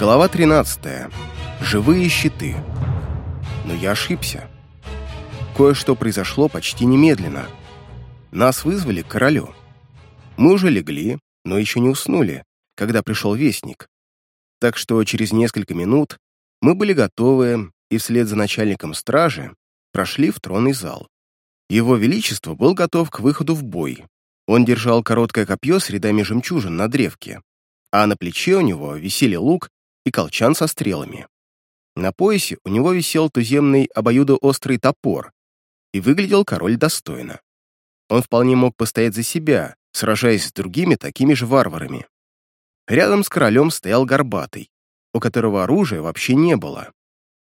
Глава 13. Живые щиты. Но я ошибся. Кое-что произошло почти немедленно. Нас вызвали к королю. Мы уже легли, но еще не уснули, когда пришел вестник. Так что через несколько минут мы были готовы и вслед за начальником стражи прошли в тронный зал. Его Величество был готов к выходу в бой. Он держал короткое копье с рядами жемчужин на древке, а на плече у него висели лук и колчан со стрелами. На поясе у него висел туземный обоюдоострый топор, и выглядел король достойно. Он вполне мог постоять за себя, сражаясь с другими такими же варварами. Рядом с королем стоял Горбатый, у которого оружия вообще не было.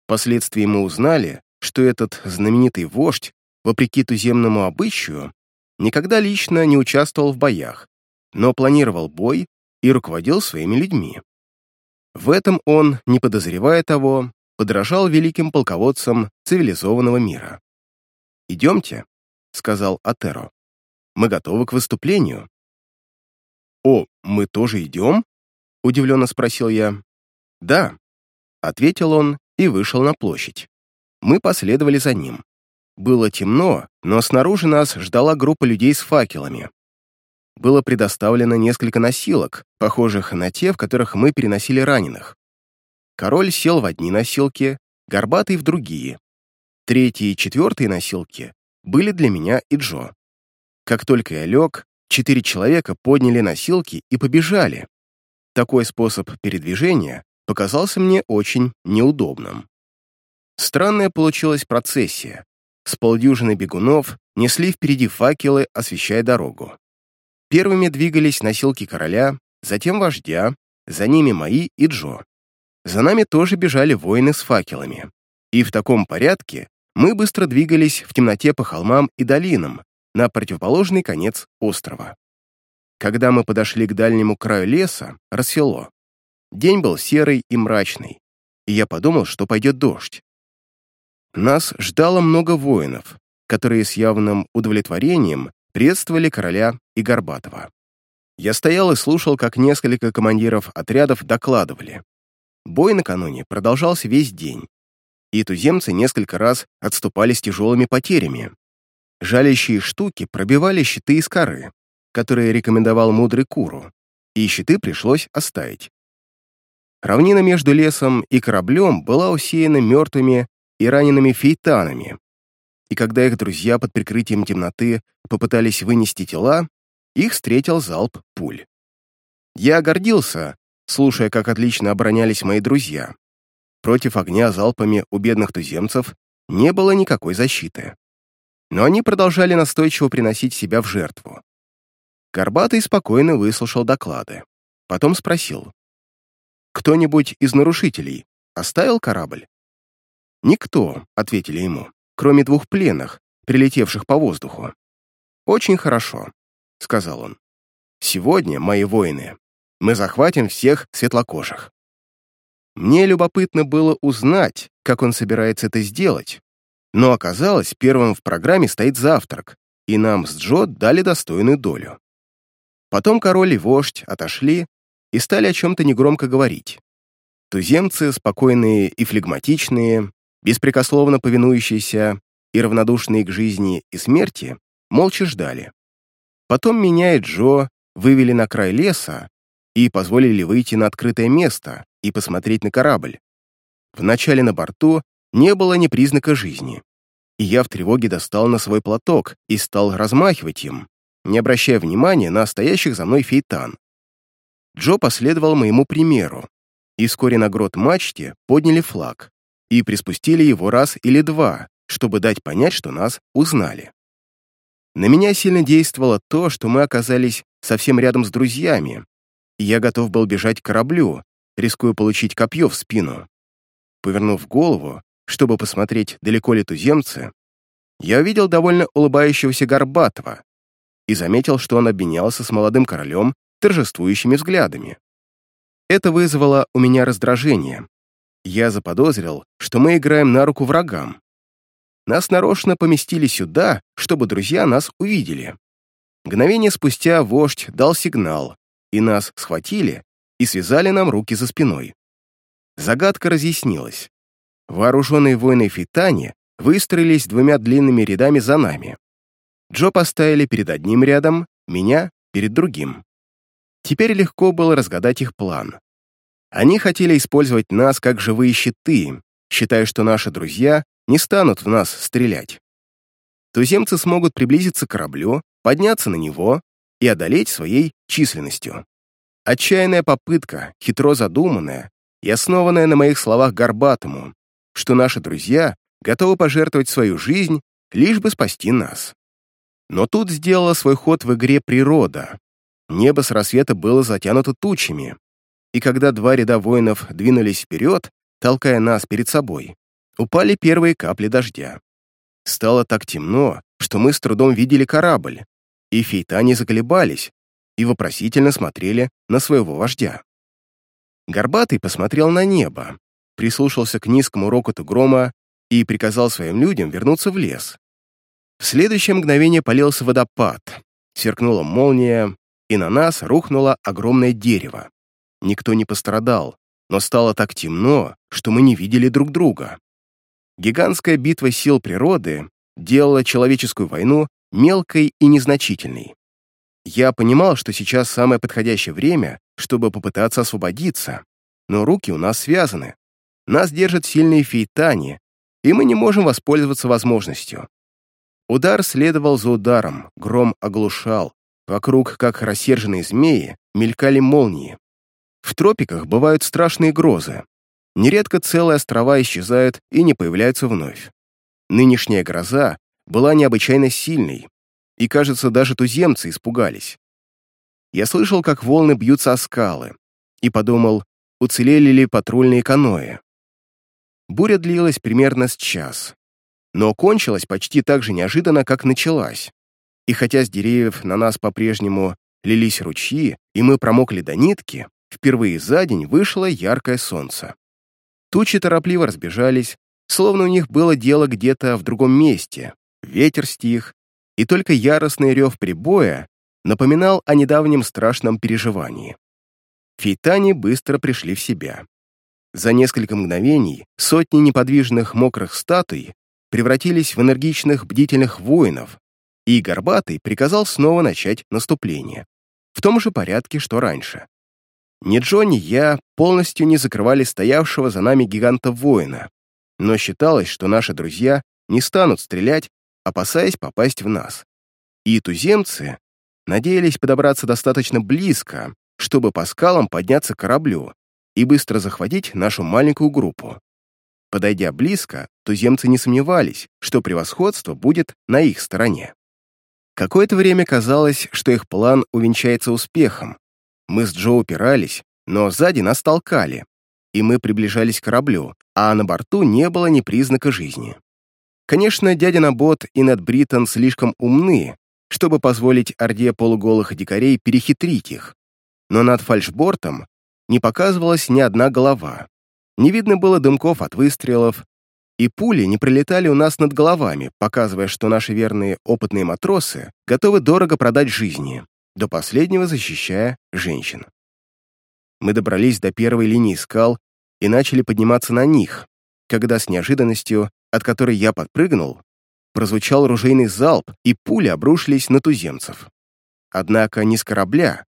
Впоследствии мы узнали, что этот знаменитый вождь, вопреки туземному обычаю, никогда лично не участвовал в боях, но планировал бой и руководил своими людьми. В этом он, не подозревая того, подражал великим полководцам цивилизованного мира. «Идемте», — сказал Атеро. «Мы готовы к выступлению». «О, мы тоже идем?» — удивленно спросил я. «Да», — ответил он и вышел на площадь. Мы последовали за ним. Было темно, но снаружи нас ждала группа людей с факелами было предоставлено несколько носилок, похожих на те, в которых мы переносили раненых. Король сел в одни носилки, Горбатый — в другие. Третьи и четвертые носилки были для меня и Джо. Как только я лег, четыре человека подняли носилки и побежали. Такой способ передвижения показался мне очень неудобным. Странная получилась процессия. С полдюжины бегунов несли впереди факелы, освещая дорогу. Первыми двигались носилки короля, затем вождя, за ними мои и Джо. За нами тоже бежали воины с факелами. И в таком порядке мы быстро двигались в темноте по холмам и долинам на противоположный конец острова. Когда мы подошли к дальнему краю леса, рассвело. День был серый и мрачный, и я подумал, что пойдет дождь. Нас ждало много воинов, которые с явным удовлетворением приветствовали короля и Горбатова. Я стоял и слушал, как несколько командиров отрядов докладывали. Бой накануне продолжался весь день, и туземцы несколько раз отступали с тяжелыми потерями. Жалящие штуки пробивали щиты из коры, которые рекомендовал мудрый Куру, и щиты пришлось оставить. Равнина между лесом и кораблем была усеяна мертвыми и ранеными фейтанами, и когда их друзья под прикрытием темноты попытались вынести тела, их встретил залп пуль. Я гордился, слушая, как отлично оборонялись мои друзья. Против огня залпами у бедных туземцев не было никакой защиты. Но они продолжали настойчиво приносить себя в жертву. Горбатый спокойно выслушал доклады. Потом спросил. «Кто-нибудь из нарушителей оставил корабль?» «Никто», — ответили ему кроме двух пленных, прилетевших по воздуху. «Очень хорошо», — сказал он. «Сегодня, мои воины, мы захватим всех светлокожих». Мне любопытно было узнать, как он собирается это сделать, но оказалось, первым в программе стоит завтрак, и нам с Джо дали достойную долю. Потом король и вождь отошли и стали о чем-то негромко говорить. Туземцы, спокойные и флегматичные, беспрекословно повинующиеся и равнодушные к жизни и смерти, молча ждали. Потом меня и Джо вывели на край леса и позволили выйти на открытое место и посмотреть на корабль. Вначале на борту не было ни признака жизни, и я в тревоге достал на свой платок и стал размахивать им, не обращая внимания на стоящих за мной фейтан. Джо последовал моему примеру, и вскоре на грот мачте подняли флаг и приспустили его раз или два, чтобы дать понять, что нас узнали. На меня сильно действовало то, что мы оказались совсем рядом с друзьями, и я готов был бежать к кораблю, рискуя получить копье в спину. Повернув голову, чтобы посмотреть, далеко ли туземцы, я увидел довольно улыбающегося Горбатова и заметил, что он обменялся с молодым королем торжествующими взглядами. Это вызвало у меня раздражение, я заподозрил, что мы играем на руку врагам. Нас нарочно поместили сюда, чтобы друзья нас увидели. Мгновение спустя вождь дал сигнал, и нас схватили и связали нам руки за спиной. Загадка разъяснилась. Вооруженные воины Фитани выстроились двумя длинными рядами за нами. Джо поставили перед одним рядом, меня — перед другим. Теперь легко было разгадать их план. Они хотели использовать нас как живые щиты, считая, что наши друзья не станут в нас стрелять. Туземцы смогут приблизиться к кораблю, подняться на него и одолеть своей численностью. Отчаянная попытка, хитро задуманная и основанная на моих словах Горбатому, что наши друзья готовы пожертвовать свою жизнь, лишь бы спасти нас. Но тут сделала свой ход в игре природа. Небо с рассвета было затянуто тучами, и когда два ряда воинов двинулись вперед, толкая нас перед собой, упали первые капли дождя. Стало так темно, что мы с трудом видели корабль, и фейтане заколебались и вопросительно смотрели на своего вождя. Горбатый посмотрел на небо, прислушался к низкому рокоту грома и приказал своим людям вернуться в лес. В следующее мгновение полился водопад, сверкнула молния, и на нас рухнуло огромное дерево. Никто не пострадал, но стало так темно, что мы не видели друг друга. Гигантская битва сил природы делала человеческую войну мелкой и незначительной. Я понимал, что сейчас самое подходящее время, чтобы попытаться освободиться, но руки у нас связаны. Нас держат сильные фейтани, и мы не можем воспользоваться возможностью. Удар следовал за ударом, гром оглушал, вокруг, как рассерженные змеи, мелькали молнии. В тропиках бывают страшные грозы. Нередко целые острова исчезают и не появляются вновь. Нынешняя гроза была необычайно сильной, и, кажется, даже туземцы испугались. Я слышал, как волны бьются о скалы, и подумал, уцелели ли патрульные каноэ. Буря длилась примерно с час, но кончилась почти так же неожиданно, как началась. И хотя с деревьев на нас по-прежнему лились ручьи, и мы промокли до нитки, впервые за день вышло яркое солнце. Тучи торопливо разбежались, словно у них было дело где-то в другом месте. Ветер стих, и только яростный рев прибоя напоминал о недавнем страшном переживании. Фейтани быстро пришли в себя. За несколько мгновений сотни неподвижных мокрых статуй превратились в энергичных бдительных воинов, и Горбатый приказал снова начать наступление, в том же порядке, что раньше. Ни Джо, ни я полностью не закрывали стоявшего за нами гиганта-воина, но считалось, что наши друзья не станут стрелять, опасаясь попасть в нас. И туземцы надеялись подобраться достаточно близко, чтобы по скалам подняться к кораблю и быстро захватить нашу маленькую группу. Подойдя близко, туземцы не сомневались, что превосходство будет на их стороне. Какое-то время казалось, что их план увенчается успехом, мы с Джо упирались, но сзади нас толкали, и мы приближались к кораблю, а на борту не было ни признака жизни. Конечно, дядя Набот и Нед Бриттон слишком умны, чтобы позволить орде полуголых дикарей перехитрить их, но над фальшбортом не показывалась ни одна голова. Не видно было дымков от выстрелов, и пули не прилетали у нас над головами, показывая, что наши верные опытные матросы готовы дорого продать жизни до последнего защищая женщин. Мы добрались до первой линии скал и начали подниматься на них, когда с неожиданностью, от которой я подпрыгнул, прозвучал ружейный залп, и пули обрушились на туземцев. Однако не с корабля.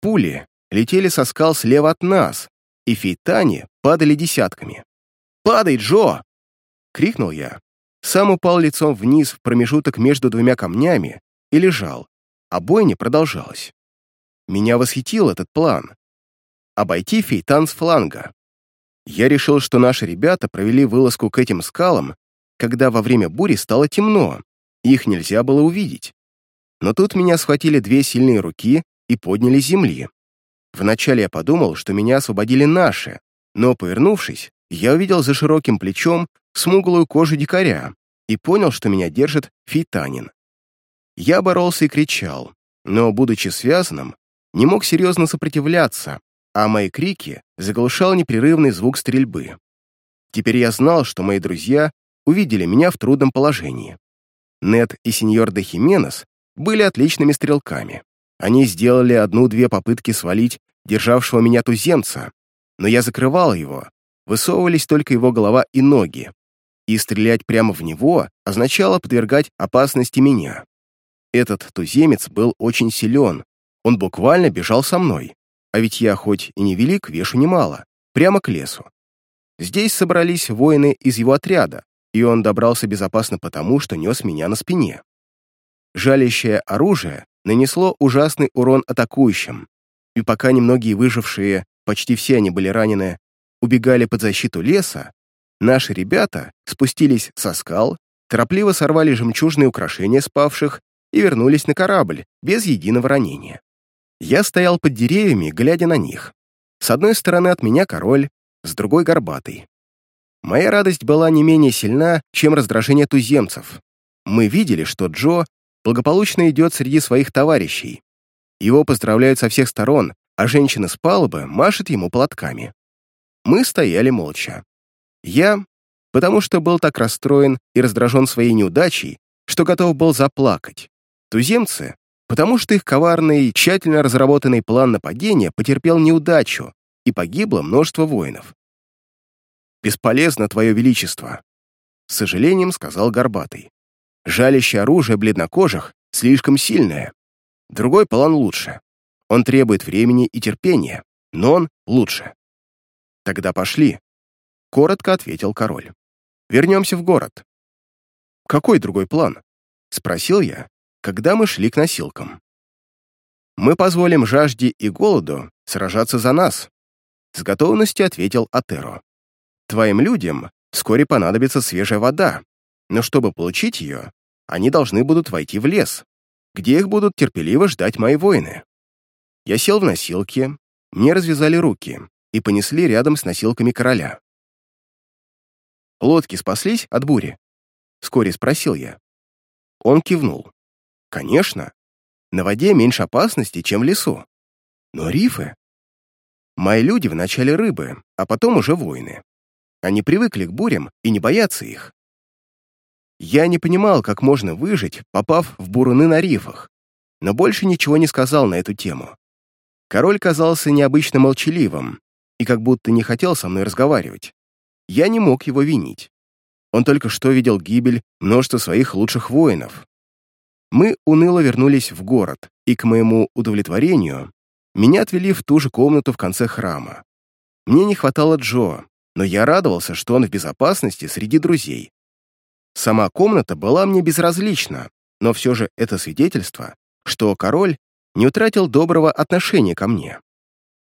Пули летели со скал слева от нас, и фейтане падали десятками. «Падай, Джо!» — крикнул я. Сам упал лицом вниз в промежуток между двумя камнями и лежал, а бойня продолжалась. Меня восхитил этот план. Обойти фейтан с фланга. Я решил, что наши ребята провели вылазку к этим скалам, когда во время бури стало темно, и их нельзя было увидеть. Но тут меня схватили две сильные руки и подняли с земли. Вначале я подумал, что меня освободили наши, но, повернувшись, я увидел за широким плечом смуглую кожу дикаря и понял, что меня держит фейтанин. Я боролся и кричал, но, будучи связанным, не мог серьезно сопротивляться, а мои крики заглушал непрерывный звук стрельбы. Теперь я знал, что мои друзья увидели меня в трудном положении. Нед и сеньор де Хименес были отличными стрелками. Они сделали одну-две попытки свалить державшего меня туземца, но я закрывал его, высовывались только его голова и ноги, и стрелять прямо в него означало подвергать опасности меня. Этот туземец был очень силен, он буквально бежал со мной, а ведь я хоть и не велик, вешу немало, прямо к лесу. Здесь собрались воины из его отряда, и он добрался безопасно потому, что нес меня на спине. Жалящее оружие нанесло ужасный урон атакующим, и пока немногие выжившие, почти все они были ранены, убегали под защиту леса, наши ребята спустились со скал, торопливо сорвали жемчужные украшения спавших и вернулись на корабль без единого ранения. Я стоял под деревьями, глядя на них. С одной стороны от меня король, с другой — горбатый. Моя радость была не менее сильна, чем раздражение туземцев. Мы видели, что Джо благополучно идет среди своих товарищей. Его поздравляют со всех сторон, а женщина с палубы машет ему платками. Мы стояли молча. Я, потому что был так расстроен и раздражен своей неудачей, что готов был заплакать. Туземцы, потому что их коварный, тщательно разработанный план нападения потерпел неудачу, и погибло множество воинов. «Бесполезно, Твое Величество», — с сожалением сказал Горбатый. «Жалящее оружие бледнокожих слишком сильное. Другой план лучше. Он требует времени и терпения, но он лучше». «Тогда пошли», — коротко ответил король. «Вернемся в город». «Какой другой план?» — спросил я, когда мы шли к носилкам. «Мы позволим жажде и голоду сражаться за нас», — с готовностью ответил Атеро. «Твоим людям вскоре понадобится свежая вода, но чтобы получить ее, они должны будут войти в лес, где их будут терпеливо ждать мои воины». Я сел в носилки, мне развязали руки и понесли рядом с носилками короля. «Лодки спаслись от бури?» — вскоре спросил я. Он кивнул. Конечно, на воде меньше опасности, чем в лесу. Но рифы... Мои люди вначале рыбы, а потом уже воины. Они привыкли к бурям и не боятся их. Я не понимал, как можно выжить, попав в буруны на рифах, но больше ничего не сказал на эту тему. Король казался необычно молчаливым и как будто не хотел со мной разговаривать. Я не мог его винить. Он только что видел гибель множества своих лучших воинов, мы уныло вернулись в город, и, к моему удовлетворению, меня отвели в ту же комнату в конце храма. Мне не хватало Джо, но я радовался, что он в безопасности среди друзей. Сама комната была мне безразлична, но все же это свидетельство, что король не утратил доброго отношения ко мне.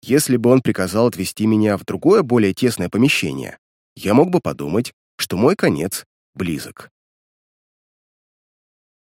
Если бы он приказал отвести меня в другое, более тесное помещение, я мог бы подумать, что мой конец близок.